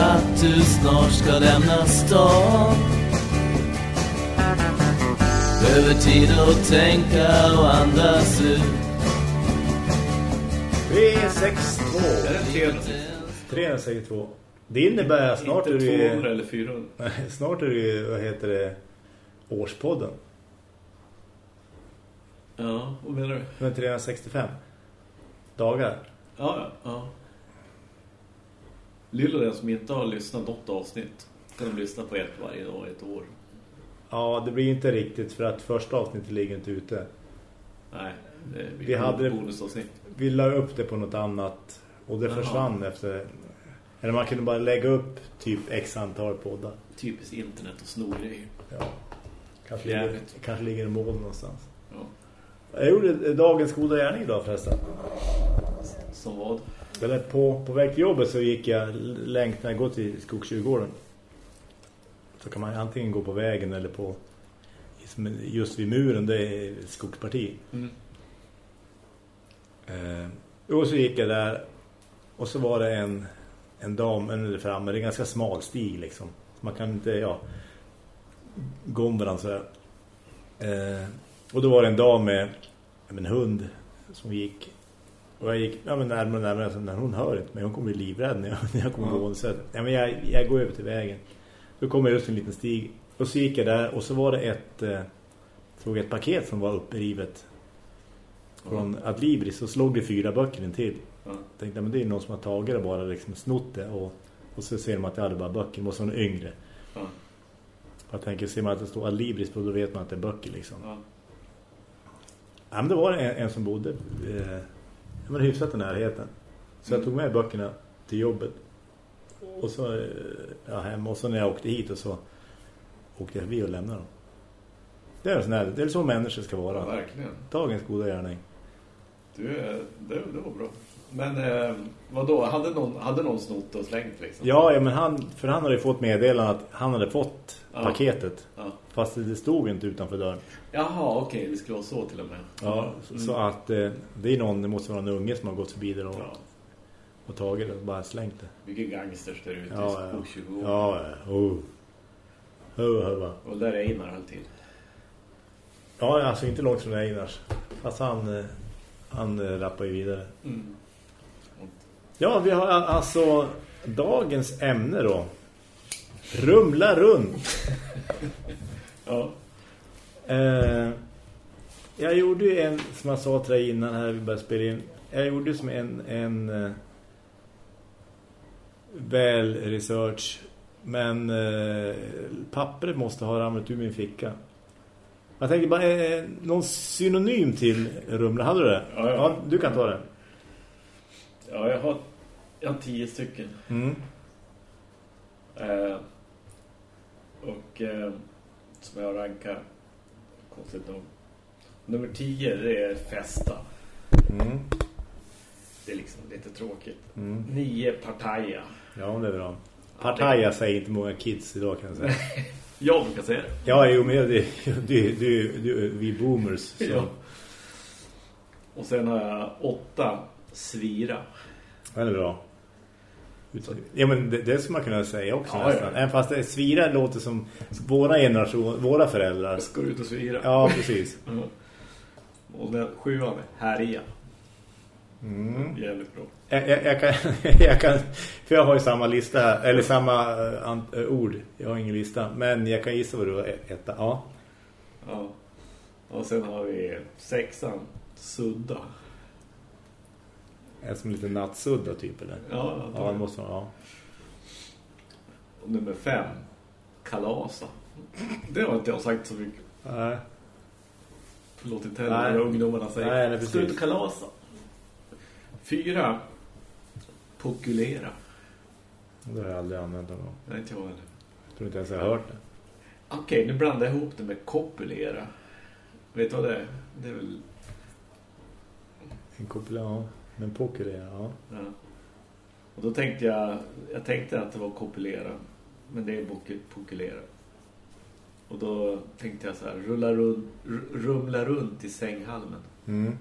att du snart ska lämna stan Behöver tid att tänka och andas ut 362. Är det 300? 362. Det innebär snart är det 200 eller 400. Nej, snart är det vad heter det, årspodden. Ja, vad menar du? Men 365 dagar. Ja, ja, ja. Lilla den som inte har lyssnat något avsnitt kan de lyssna på ett varje dag ett år. Ja, det blir inte riktigt för att första avsnittet ligger inte ute. Nej, det Vi hade- bonusavsnitt. Vi la upp det på något annat och det Jaha. försvann efter... Eller man kunde bara lägga upp typ x antal poddar. Typiskt internet och snorgrejer. Ja. Kanske ligger, Jävligt. kanske ligger i mål någonstans. Ja. Jag gjorde dagens goda gärning idag förresten. Som vad? Eller på, på väg till jobbet så gick jag längt när jag går till Skogstjurgården. Så kan man antingen gå på vägen eller på just vid muren, det är skogsparti. Mm. Eh, och så gick jag där och så var det en, en dam där framme, det är en ganska smal stig liksom. Man kan inte, ja, gå om varandra sådär. Eh, och då var det en dam med en hund som gick och jag gick ja, men närmare och närmare så när hon hör inte mig, hon kommer bli livrädd när jag, när jag kommer Ja. gå så att, ja, men jag, jag går över till vägen. Då kommer just en liten stig och så gick jag där och så var det ett eh, såg ett paket som var upprivet från Adlibris och slog det fyra böcker in till. Jag tänkte, men det är någon som har tagit det bara liksom snott det och, och så ser man att det hade bara böcker, det måste vara en yngre. Ja. Jag tänker, ser man att det står Adlibris på då vet man att det är böcker liksom. Ja. Ja, men det var en, en som bodde eh, ja, men hyfsat i närheten. Så jag tog med böckerna till jobbet. Och så eh, ja, hem och så när jag åkte hit och så åkte jag förbi och lämnade dem. Det är, sån här, det är så människor ska ja, vara. verkligen. Dagens goda gärning. Du, eh, det, det var bra. Men eh, vad då? Hade någon, hade någon snott och slängt liksom? Ja, ja, men han, för han hade ju fått meddelande att han hade fått Ja. paketet. Ja. Fast det stod inte utanför dörren. Jaha, okej. Det skulle vara så till och med. Ja, så, så att eh, det är någon, det måste vara en unge som har gått förbi där och, Ja. och tagit det och bara slängt det. Mycket gangsters där ute Ja, i ja. Skogstjurgården. Ja, ja. Oh. Oh, oh, oh. Och där är Einar alltid. Ja, alltså inte långt från Einars. Fast han, eh, han eh, rappar ju vidare. Mm. Ja, vi har alltså dagens ämne då. Rumla runt. Ja. Eh, jag gjorde ju en, som jag sa till dig innan här vi började spela in. Jag gjorde som en, en eh, väl research. Men eh, pappret måste ha ramlat ur min ficka. Jag tänkte bara, eh, någon synonym till rumla, hade du det? Ja, ja. du kan ta det. ja, jag har, jag har tio stycken. Mm. Eh, och eh, som jag rankar konstigt nog. Nummer 10 det är festa. Mm. Det är liksom lite tråkigt. Mm. 9 partaja. Ja, det är bra. Partaja säger inte många kids idag kan jag säga. Jag brukar säga det. Ja, jo, men det, det, det, det, vi boomers. Så. Ja. Och sen har jag 8 svira. Ja, det är bra. Ja, men det, det ska man kunna säga också Ja, nästan. ja. Även fast det svira låter som våra generation, våra föräldrar. Jag ska ut och svira. Ja, precis. Mm. Och den sjuan är härja. Mm. Jävligt bra. Jag, jag, jag, kan, jag kan, för jag har ju samma lista, här, eller samma eh, ord. Jag har ingen lista, men jag kan gissa vad du har etta. Ja. Ja. Och sen har vi sexan, sudda. Är som lite nattsudda typ, eller? Ja, Ja, det måste ja. Och nummer fem, kalasa. Det har inte jag sagt så mycket. Nej. Låtit Nej. heller ungdomarna säga. Nej, nej, Ska du precis. inte kalasa? Fyra, pokulera. Det har jag aldrig använt någon gång. Nej, inte jag heller. Jag tror inte ens jag har hört det. Okej, nu blandar jag ihop det med kopulera. Vet du vad det är? Det är väl... En koppel, ja. Men poker är, ja. Ja. Och då tänkte jag... Jag tänkte att det var kopulera. Men det är pokulera. Och då tänkte jag så här, rulla runt, rumla runt i sänghalmen. Mm.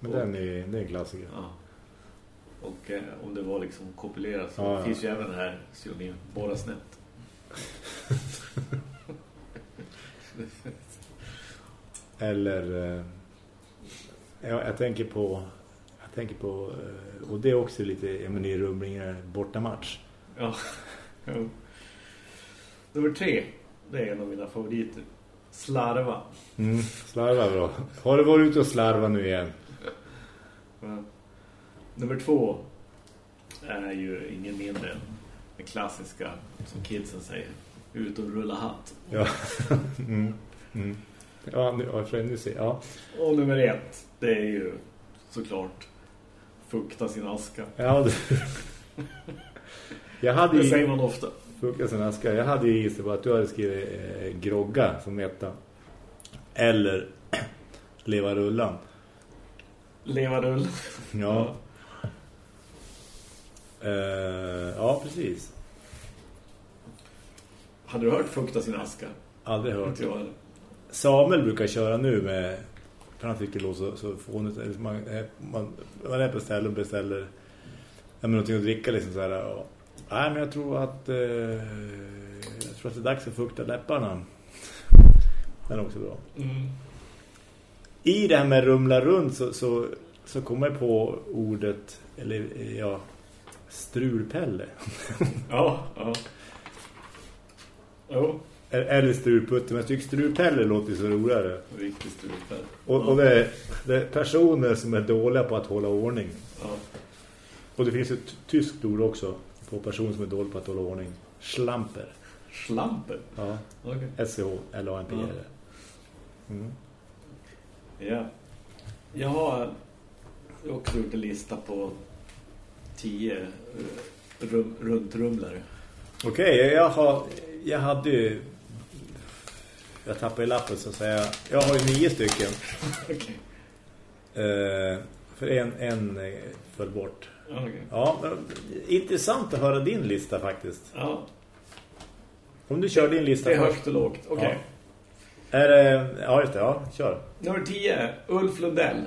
Men den är, det är en klassiker. Ja. Och eh, om det var liksom kopulerat så Ja, ja. finns ju även den här synonym Borra snett. Eller eh, ja, jag tänker på jag tänker på eh, och det är också lite jag i rumlingar bortamatch. Ja. Jo. Nummer tre, det är en av mina favoriter. Slarva. Mm, slarva bra. Har du varit ute och slarva nu igen? Nummer två är ju ingen mindre än den klassiska, som kidsen säger, ut och rulla hatt. Ja. Mm. Mm. Ja, nu, ja, för nu ser ja. Och nummer ett, det är ju såklart fukta sin aska. Ja, det... Jag hade Det ju säger man ofta. Fucka sin aska. Jag hade ju gissat på att du hade skrivit eh, grogga som etta. Eller leva rullan. Leva rull. Ja. Eh, ja, precis. Hade du hört fukta sin aska? Aldrig hört. Jag. Samuel brukar köra nu med för han tycker låter så, så fånigt. Eller Man, eh, man, man är på ställen och beställer ja, men någonting att dricka liksom så här. Och, nej, men jag tror att eh, jag tror att det är dags att fukta läpparna. Den är också bra. Mm. I det här med rumla runt så, så, så kommer jag på ordet, eller ja, strulpelle. Ja, ja. Jo, eller strulputte, men jag tycker strulpelle låter så roligare. riktigt strupad. Och, och det, är, det är personer som är dåliga på att hålla ordning. Ja. Och det finns ett tyskt ord också på personer som är dåliga på att hålla ordning. Schlamper. Slampen. Ja, Okej. S-C-H-L-A-M-P-R. Mm. Ja. Jag har också gjort en lista på tio eh, rum, runtrumlare. Okej, jag, har, jag hade ju... Jag tappade i lappen så att säga. Jag har ju nio stycken. Okej. Eh, för en, en eh, föll bort. Okej. Ja, intressant att höra din lista faktiskt. Ja, Om du kör din lista det är först. högt och lågt. Okej. Är det... Ja, just det. Ja, kör. Nummer 10, Ulf Lundell.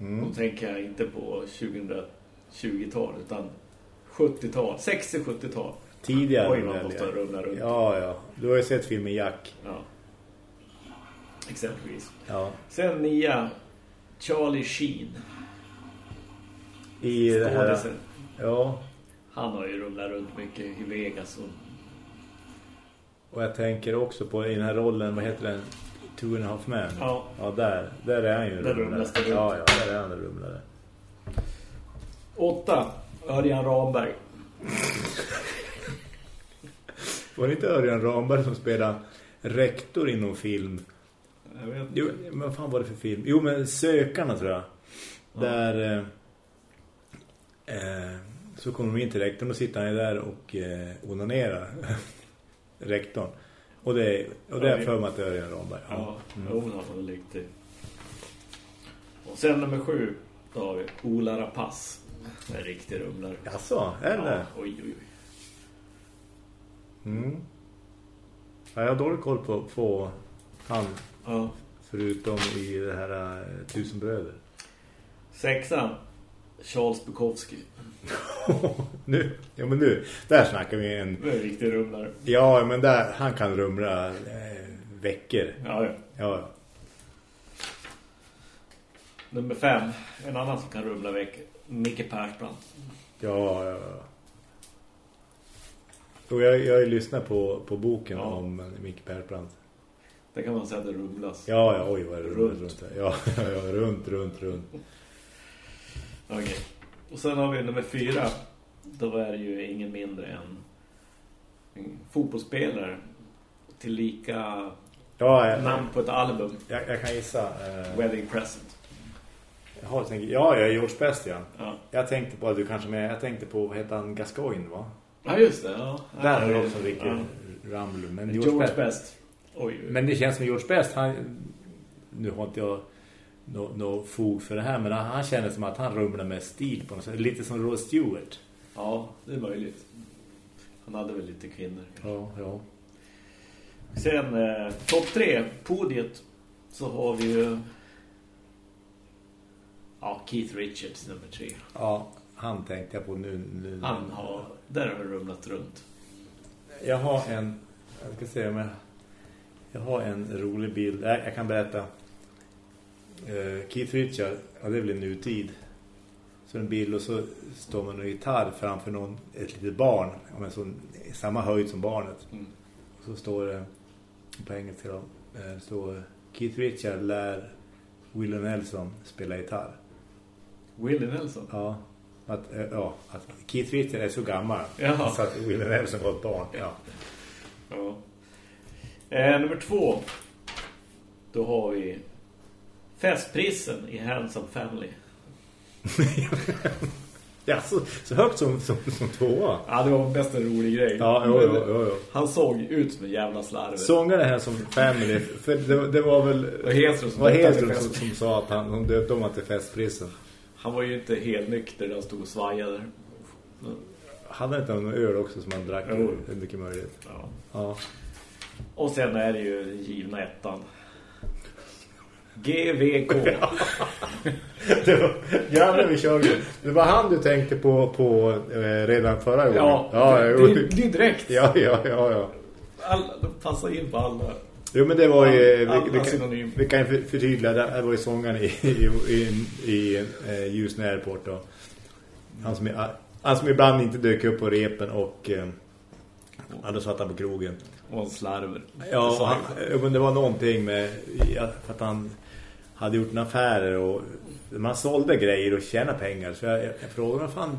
Mm. Då tänker jag inte på 2020-tal utan 70-tal, 60-70-tal. Tidigare. Oj, man måste ja. rumla runt. Ja, ja. Du har ju sett filmen Jack. Ja. Exempelvis. Ja. Sen nia, Charlie Sheen. I det här... Ja. Han har ju rumlat runt mycket i Vegas. Och, Och jag tänker också på i den här rollen, vad heter den? Two and a half man. ja, Ja, där. Där är han ju Där rumlare. Ja, ja. Där är han en rumlare. åtta, Örjan Ramberg. Var det inte Örjan Ramberg som spelade rektor inom film? Jag vet inte. Jo, men vad fan var det för film? Jo, men Sökarna tror jag. Ja. Där... Eh, eh, så kommer de in till rektorn och sitter han där och eh, onanerar. rektorn. Och det, och det är för mig att det är Örjan Ramberg. Ja, Mm. jo, har det. Och sen nummer sju, då har vi Ola Rapace. En riktig rumlare. Jaså, eller? Ja, oj, oj, oj. Mm. Ja, jag har dålig koll på, på han Ja. förutom i det här uh, Tusen bröder. Sexan, Charles Bukowski. nu, ja men nu, där snackar vi en... En riktig rumlare. Ja, men där, han kan rumla eh, veckor. Ja, ja. Ja. Nummer fem, en annan som kan rumla veckor. Micke Persbrandt. Ja, ja, ja. Och jag, jag har ju lyssnat på, på boken Ja. om Micke Persbrandt. Där kan man säga att det rumlas. Ja, ja, oj vad är det runt. Runt. runt ja, ja, runt, runt, runt. Okej. Och sen har vi nummer fyra. Då är det ju ingen mindre än en fotbollsspelare. Tillika Ja, jag, namn på ett album. jag, jag kan gissa. Eh, Wedding Present. Jaha, jag tänker, ja, jag är George Best, ja. Ja, Jag tänkte på att du kanske med, jag tänkte på, vad heter han, Gascoigne, va? ja just det. Ja. Där har ja, du också Ricky ja. Ramlu. Men George, George, Best. Best. Oj, oj. Men det känns som George Best, han, nu har inte jag något no fog för det här, men han, känner som att han rumlar med stil på något sätt. Lite som Rod Stewart. Ja, det är möjligt. Han hade väl lite kvinnor. Ja, ja. Sen eh, topp tre, podiet, så har vi ju ja, Keith Richards nummer tre. Ja, han tänkte jag på nu. nu. Han har, där har rumlat runt. Jag har en, jag ska se om jag, jag har en rolig bild. Jag, jag kan berätta. Uh, Keith Richard, ja det är väl en nutid. Så en bild och så står man en gitarr framför någon, ett litet barn. Om en sån, samma höjd som barnet. Mm. Och så står det på engelska då. eh, Så Keith Richard lär Willie Nelson spela gitarr. Willie Nelson. Ja. Att, eh, ja, att Keith Richard är så gammal Jaha. så att Willie Nelson var ett barn. Ja. Ja. Eh, nummer två. Då har vi festprisen i Handsome Family. Ja, så, så högt som, som, som tvåa. Ja, det var mest en rolig grej. Ja, jo, jo, jo, jo. Han såg ut som en jävla slarver. Sångare här som Family, för det, det var väl Hedström som var Hedström som, sa att han de döpte om till festprisen. Han var ju inte helt nykter när han stod och svajade. Hade inte någon öl också som han drack? Jo. Det är mycket möjligt. Ja. Ja. Och sen är det ju givna ettan. GVK. Det var, jävlar vi körde. Det var han du tänkte på, på eh, redan förra gången. Ja, ja, det, det, det är direkt. ja, ja, ja, ja. Alla, de passar in på alla. Jo, men det var ju... Alla Vi, vi, kan, vi kan förtydliga. Det var ju sångaren i, i, i, i eh, Houston Airport då. Han som, är- han som ibland inte dök upp på repen och... Eh, ja, då satt han på krogen. Och en slarver. Ja, han, ja, men det var någonting med ja, att han hade gjort en affärer och man sålde grejer och tjänade pengar. Så jag, jag, frågade vad fan,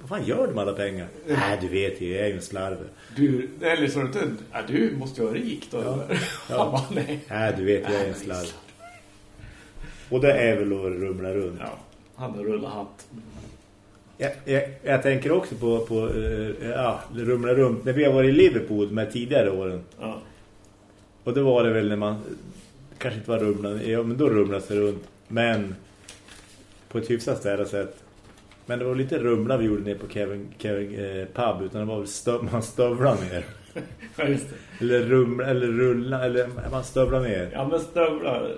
vad fan gör du med alla pengar? Nej, du vet ju, jag är ju en slarver. Du, eller så det inte, ja, du måste ju vara rik då. Ja. Ja. Bara, nej. Du vet, jag är en slarver. Och det är väl att rumla runt. Ja, han rullar hatt. Jag, jag, jag tänker också på, på eh, ja, rumla runt. När vi har varit i Liverpool med tidigare åren. Ja. Och då var det väl när man kanske inte var rumlande, ja men då rumlade sig runt. Men på ett hyfsat ställe sätt. Men det var lite rumla vi gjorde ner på Kevin, Kevin eh, pub utan det var väl stö, man stövlar ner. ja, just det. Eller rumla, eller rulla, eller man stövlar ner. Ja, men stövlar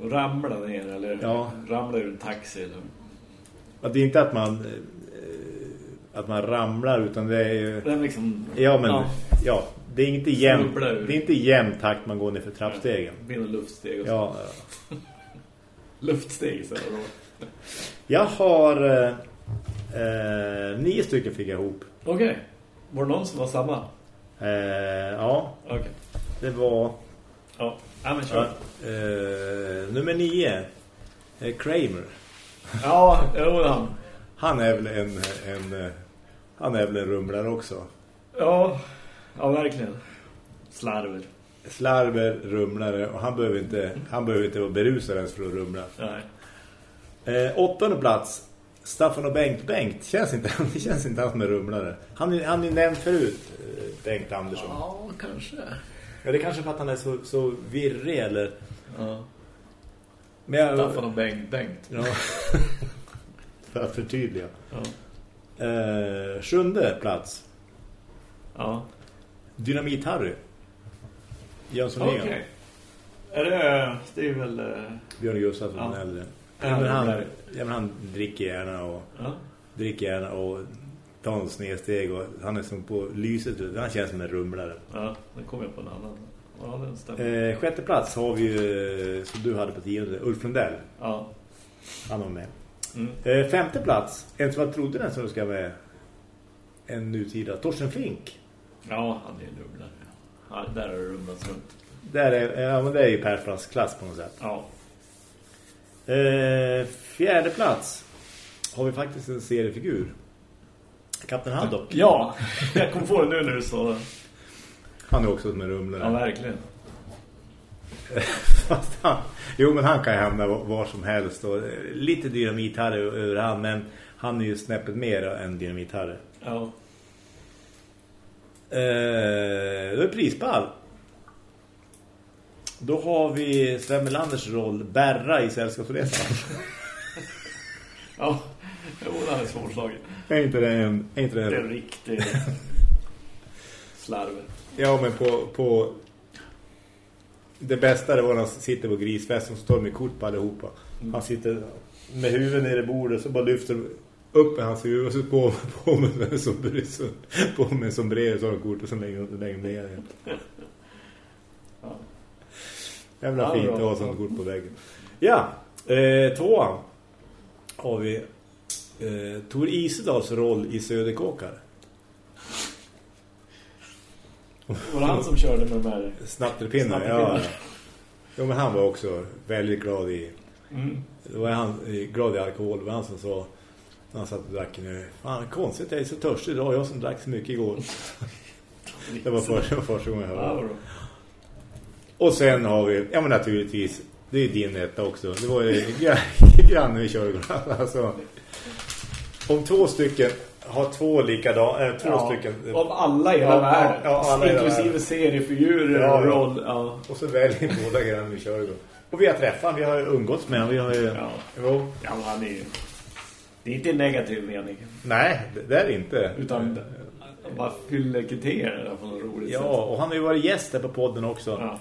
och ramlar ner eller Ja. ramlar ur en taxi eller... Det är inte att man eh, att man ramlar utan det är ju... Det är liksom... Ja men, Ja. ja, det är inte jämn, Snubbla ur. det är inte jämn takt man går ner för trappstegen. Blir en luftsteg och så. Ja, Luftsteg så det då. jag har eh, eh, nio stycken fick jag ihop. Okej. Var det någon som var samma? Eh, ja, Okej. det var Ja. Ja, men ja, kör. eh, nummer nio. Eh, Kramer. Ja, jo han. Han är väl en, en eh, han är väl en rumlare också. Ja, ja verkligen. Slarver. Slarver, rumlare och han behöver inte han behöver inte vara berusad ens för att rumla. Nej. Eh, åttonde plats. Staffan och Bengt. Bengt känns inte, det känns inte som en rumlare. Han är, han är nämnd förut, eh, Bengt Andersson. Ja, kanske. Ja, det är kanske för att han är så, så virrig eller... Ja. Men jag, Staffan och Bengt. Bengt. Ja. för att förtydliga. Ja. Eh, sjunde plats. Ja. Dynamit Harry. Jönsson Okej. Ligan. Är det... Det är väl... eh, Björn Gustafsson Ja. den äldre. Ja, men han, ja, men han dricker gärna och Ja. dricker gärna och tar en snedsteg och han är som på lyset. Han känns som en rumlare. Ja, nu kom jag på en annan. Ja, den stämmer. Eh, sjätte plats har vi ju, eh, som du hade på tionde, Ulf Lundell. Ja. Han var med. Mm. Eh, femte plats, en som jag trodde den som ska med en nutida, Torsten Flink. Ja, han är rumlare. Ja, där har det rumlats runt. Där är, ja, men det är ju Persbrandts klass på något sätt. Ja. Eh, fjärde plats har vi faktiskt en seriefigur. Kapten Haddock. Ja, jag kom på det nu när du sa det. Han är också som en rumlare. Ja, verkligen. Fast han, jo, men han kan ju hamna var, som helst. Och, eh, lite dynamit här över han, men han är ju snäppet mer än dynamit här. Ja. Eh, då är prispall. Då har vi Sven Melanders roll Berra i Sällskapsresan. Ja, jo, den är svårslagen. är inte det en... Är inte Det är det en riktig slarver. Ja, men på, på... Det bästa det var när han sitter på grisfesten och står med kort på allihopa. Han sitter med huvudet nere i bordet så bara lyfter upp i hans huvud och så på, på med en sombrero så, på med en sombrero så har kort och så lägger de lägger ner igen. Ja. Jävla Ja, fint att ha sånt kort på väggen. Ja, eh, tvåan har vi eh, Tor Isedals roll i Söderkåkar. Var det han som körde med de här... Snatterpinnar, Snatterpinnar. ja. Jo, men han var också väldigt glad i Mm. det var han eh, glad i alkohol. Det var han som sa han satt och drack nu. Fan, konstigt, jag är så törstig idag. Jag som drack så mycket igår. Det var första, första gången jag Ja, hörde. Och sen har vi, ja men naturligtvis, det är din etta också. Det var ju gra- grannen vi körde. Alltså, om två stycken har två likadana, äh, två Ja, stycken. Av alla i hela Ja, världen. ja, alla Inklusive seriefigurer Ja, och roll. Ja. Och så väljer båda grannen vi körde. Och vi har träffat, vi har umgåtts med. Vi har ju, Ja. jo, ja, han är ju... Det är inte en negativ mening. nej, det, är det inte. Utan bara fyller kriterier på något roligt Ja, sätt. och han har ju varit gäst här på podden också. Ja.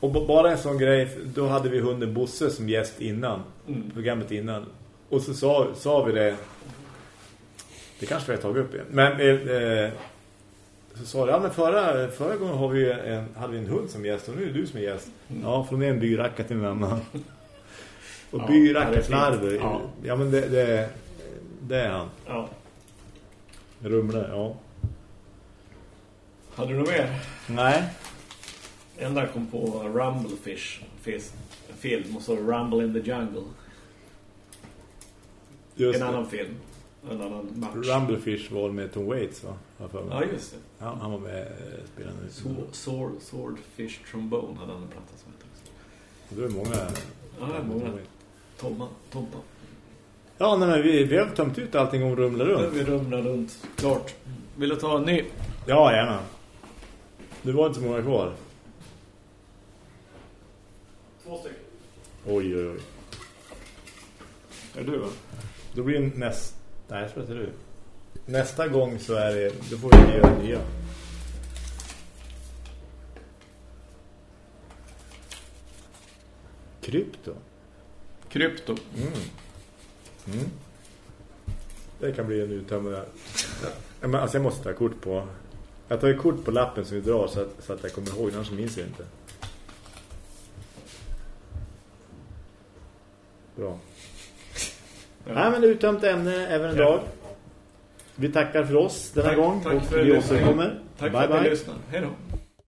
Och bara en sån grej, då hade vi hunden Bosse som gäst innan, Mm. programmet innan. Och så sa, sa vi det, det kanske vi har tagit upp igen. Men eh, eh, så sa det, ja men förra, förra gången har vi en, hade vi en hund som gäst och nu är det du som är gäst. Ja, från en byracka till en annan. Och Ja, byracka det är fint. slarv, Ja. ja. men det, det, det är han. Ja. Rumle, ja. Hade du något mer? Nej. Enda kom på Rumblefish. En film och så Rumble in the Jungle. Just en det. annan film. En annan match. Rumblefish var med Tom Waits va? Ja, just det. Ja, han var med eh, spelande. Sword, sword, Swordfish Trombone hade han en platta som hette också. Det är många. Ja, det är många. Tomma, tomma. Ja, nej, men vi, vi har tömt ut allting om Rumla Nu runt. vi rumlar runt. Klart. Vill du ta en ny? Ja, gärna. Det var inte så många kvar. Två stycken. Oj, oj, oj. Är du va? Då blir det näst... Nej, jag tror att det är du. Nästa gång så är det... Då får vi göra nya. Krypto. Krypto. Mm. Mm. Det kan bli en uttömmande. Ja, men alltså jag måste ta kort på... Jag tar ju kort på lappen som vi drar så att, så att jag kommer ihåg, annars minns jag inte. Bra. Nej, men uttömt ämne även idag. Vi tackar för oss denna Tack- gång tack och vi återkommer. Tack bye för att ni lyssnade. Hej då.